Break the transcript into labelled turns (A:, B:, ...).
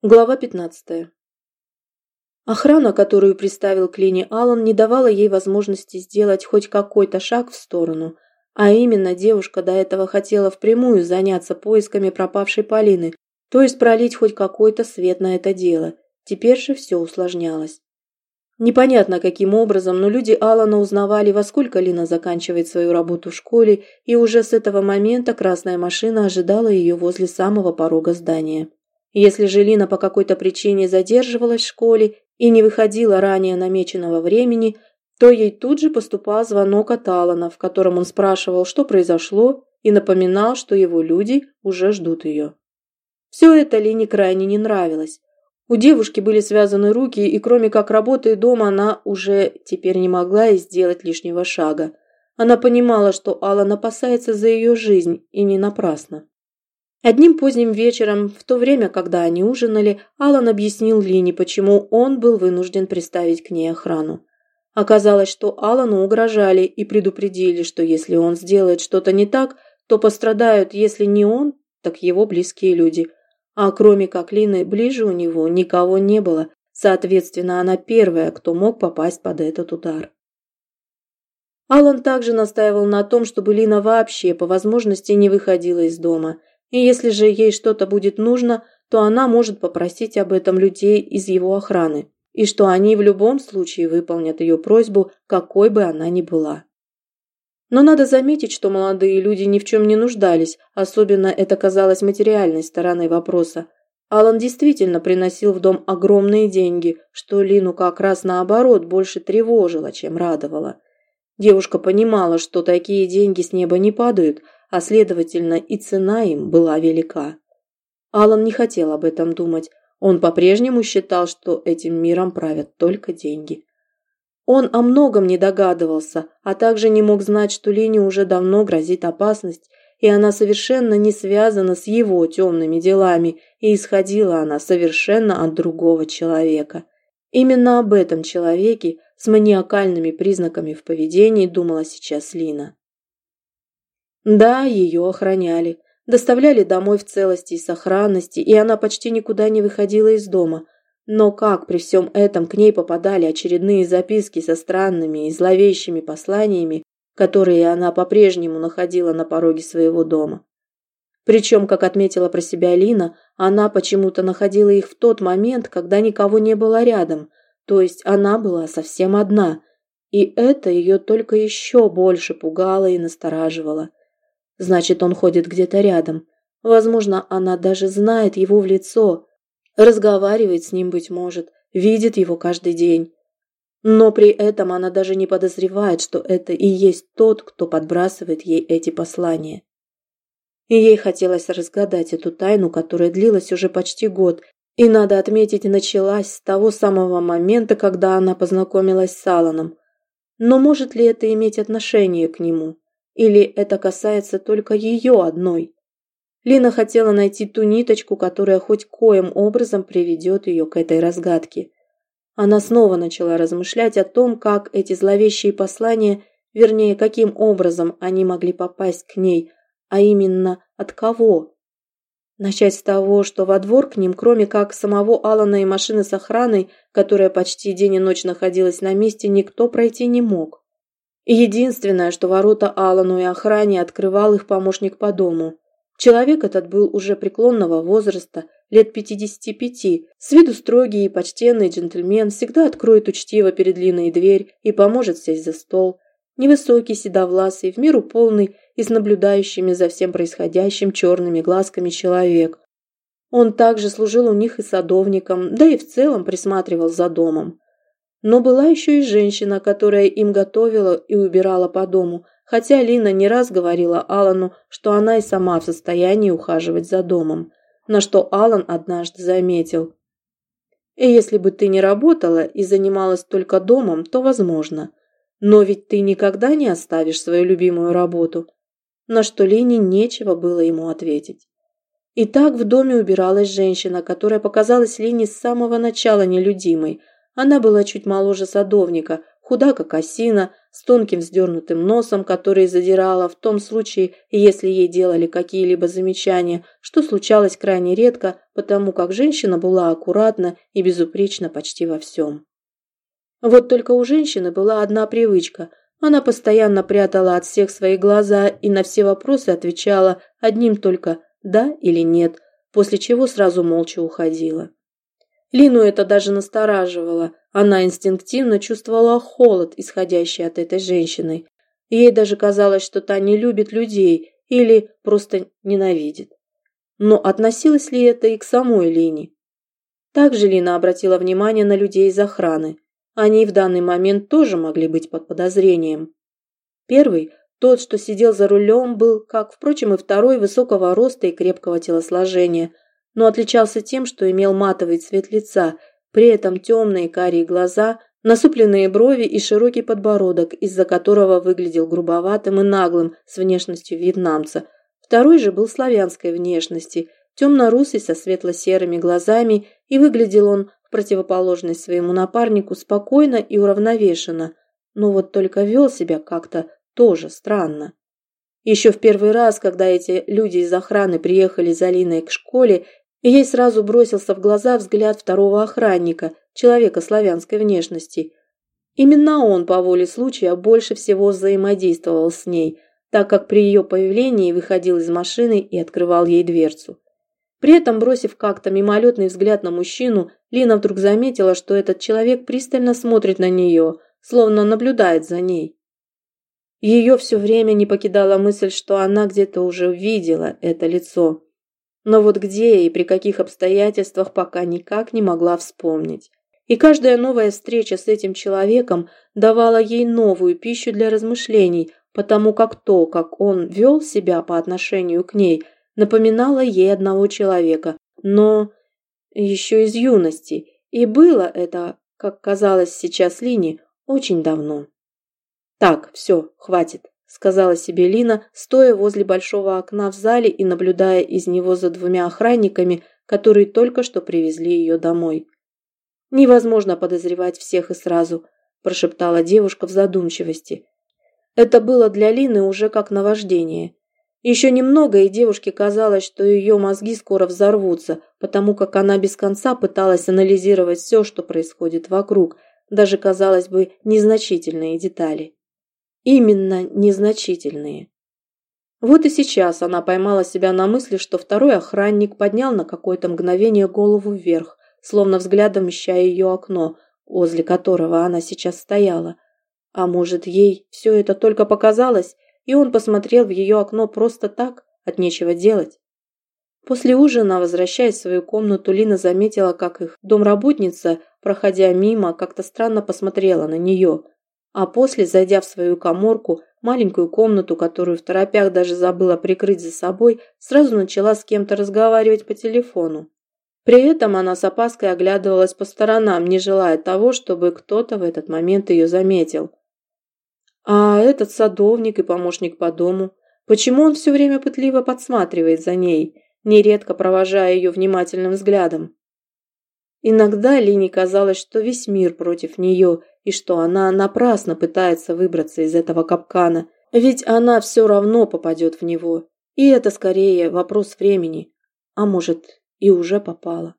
A: Глава 15. Охрана, которую приставил к Лине Аллан, не давала ей возможности сделать хоть какой-то шаг в сторону, а именно девушка до этого хотела впрямую заняться поисками пропавшей Полины, то есть пролить хоть какой-то свет на это дело. Теперь же все усложнялось. Непонятно каким образом, но люди Алана узнавали, во сколько Лина заканчивает свою работу в школе, и уже с этого момента красная машина ожидала ее возле самого порога здания. Если же Лина по какой-то причине задерживалась в школе и не выходила ранее намеченного времени, то ей тут же поступал звонок от Алана, в котором он спрашивал, что произошло, и напоминал, что его люди уже ждут ее. Все это Лине крайне не нравилось. У девушки были связаны руки, и кроме как работы дома, она уже теперь не могла и сделать лишнего шага. Она понимала, что Алан опасается за ее жизнь, и не напрасно. Одним поздним вечером, в то время, когда они ужинали, Алан объяснил Лине, почему он был вынужден приставить к ней охрану. Оказалось, что Алану угрожали и предупредили, что если он сделает что-то не так, то пострадают, если не он, так его близкие люди. А кроме как Лины, ближе у него никого не было, соответственно, она первая, кто мог попасть под этот удар. Алан также настаивал на том, чтобы Лина вообще по возможности не выходила из дома – и если же ей что-то будет нужно, то она может попросить об этом людей из его охраны, и что они в любом случае выполнят ее просьбу, какой бы она ни была. Но надо заметить, что молодые люди ни в чем не нуждались, особенно это казалось материальной стороной вопроса. Алан действительно приносил в дом огромные деньги, что Лину как раз наоборот больше тревожило, чем радовало. Девушка понимала, что такие деньги с неба не падают – а следовательно и цена им была велика. Алан не хотел об этом думать. Он по-прежнему считал, что этим миром правят только деньги. Он о многом не догадывался, а также не мог знать, что Лене уже давно грозит опасность, и она совершенно не связана с его темными делами, и исходила она совершенно от другого человека. Именно об этом человеке с маниакальными признаками в поведении думала сейчас Лина. Да, ее охраняли. Доставляли домой в целости и сохранности, и она почти никуда не выходила из дома. Но как при всем этом к ней попадали очередные записки со странными и зловещими посланиями, которые она по-прежнему находила на пороге своего дома? Причем, как отметила про себя Лина, она почему-то находила их в тот момент, когда никого не было рядом, то есть она была совсем одна, и это ее только еще больше пугало и настораживало. Значит, он ходит где-то рядом. Возможно, она даже знает его в лицо. Разговаривает с ним, быть может, видит его каждый день. Но при этом она даже не подозревает, что это и есть тот, кто подбрасывает ей эти послания. И ей хотелось разгадать эту тайну, которая длилась уже почти год, и, надо отметить, началась с того самого момента, когда она познакомилась с Алланом. Но может ли это иметь отношение к нему? Или это касается только ее одной? Лина хотела найти ту ниточку, которая хоть коим образом приведет ее к этой разгадке. Она снова начала размышлять о том, как эти зловещие послания, вернее, каким образом они могли попасть к ней, а именно от кого. Начать с того, что во двор к ним, кроме как самого Алана и машины с охраной, которая почти день и ночь находилась на месте, никто пройти не мог. Единственное, что ворота Алану и охране открывал их помощник по дому. Человек этот был уже преклонного возраста, лет 55, с виду строгий и почтенный джентльмен, всегда откроет учтиво перед Линой дверь и поможет сесть за стол. Невысокий, седовласый, в меру полный и с наблюдающими за всем происходящим черными глазками человек. Он также служил у них и садовником, да и в целом присматривал за домом. Но была еще и женщина, которая им готовила и убирала по дому, хотя Лина не раз говорила Алану, что она и сама в состоянии ухаживать за домом, на что Алан однажды заметил. «И если бы ты не работала и занималась только домом, то возможно. Но ведь ты никогда не оставишь свою любимую работу». На что Лине нечего было ему ответить. И так в доме убиралась женщина, которая показалась Лине с самого начала нелюдимой – она была чуть моложе садовника, худа как осина, с тонким вздернутым носом, который задирала в том случае, если ей делали какие-либо замечания, что случалось крайне редко, потому как женщина была аккуратна и безупречна почти во всем. Вот только у женщины была одна привычка. Она постоянно прятала от всех свои глаза и на все вопросы отвечала одним только «да» или «нет», после чего сразу молча уходила. Лину это даже настораживало. Она инстинктивно чувствовала холод, исходящий от этой женщины. Ей даже казалось, что та не любит людей или просто ненавидит. Но относилось ли это и к самой Лине? Также Лина обратила внимание на людей из охраны. Они в данный момент тоже могли быть под подозрением. Первый, тот, что сидел за рулем, был, как, впрочем, и второй, высокого роста и крепкого телосложения, но отличался тем, что имел матовый цвет лица, при этом темные карие глаза, насупленные брови и широкий подбородок, из-за которого выглядел грубоватым и наглым с внешностью вьетнамца. Второй же был славянской внешности, темно-русый со светло-серыми глазами, и выглядел он в противоположность своему напарнику спокойно и уравновешенно, но вот только вел себя как-то тоже странно. Еще в первый раз, когда эти люди из охраны приехали за Линой к школе, ей сразу бросился в глаза взгляд второго охранника, человека славянской внешности. Именно он по воле случая больше всего взаимодействовал с ней, так как при ее появлении выходил из машины и открывал ей дверцу. При этом, бросив как-то мимолетный взгляд на мужчину, Лина вдруг заметила, что этот человек пристально смотрит на нее, словно наблюдает за ней. Ее все время не покидала мысль, что она где-то уже видела это лицо. Но вот где и при каких обстоятельствах пока никак не могла вспомнить. И каждая новая встреча с этим человеком давала ей новую пищу для размышлений, потому как то, как он вел себя по отношению к ней – напоминала ей одного человека, но еще из юности, и было это, как казалось сейчас Лине, очень давно. «Так, все, хватит», – сказала себе Лина, стоя возле большого окна в зале и наблюдая из него за двумя охранниками, которые только что привезли ее домой. «Невозможно подозревать всех и сразу», – прошептала девушка в задумчивости. Это было для Лины уже как наваждение. Еще немного, и девушке казалось, что ее мозги скоро взорвутся, потому как она без конца пыталась анализировать все, что происходит вокруг, даже, казалось бы, незначительные детали. Именно незначительные. Вот и сейчас она поймала себя на мысли, что второй охранник поднял на какое-то мгновение голову вверх, словно взглядом ища ее окно, возле которого она сейчас стояла. А может, ей все это только показалось, и он посмотрел в ее окно просто так, от нечего делать. После ужина, возвращаясь в свою комнату, Лина заметила, как их домработница, проходя мимо, как-то странно посмотрела на нее, а после, зайдя в свою коморку, маленькую комнату, которую в торопях даже забыла прикрыть за собой, сразу начала с кем-то разговаривать по телефону. При этом она с опаской оглядывалась по сторонам, не желая того, чтобы кто-то в этот момент ее заметил. А этот садовник и помощник по дому, почему он все время пытливо подсматривает за ней, нередко провожая ее внимательным взглядом? Иногда Лине казалось, что весь мир против нее, и что она напрасно пытается выбраться из этого капкана, ведь она все равно попадет в него. И это скорее вопрос времени, а может и уже попала.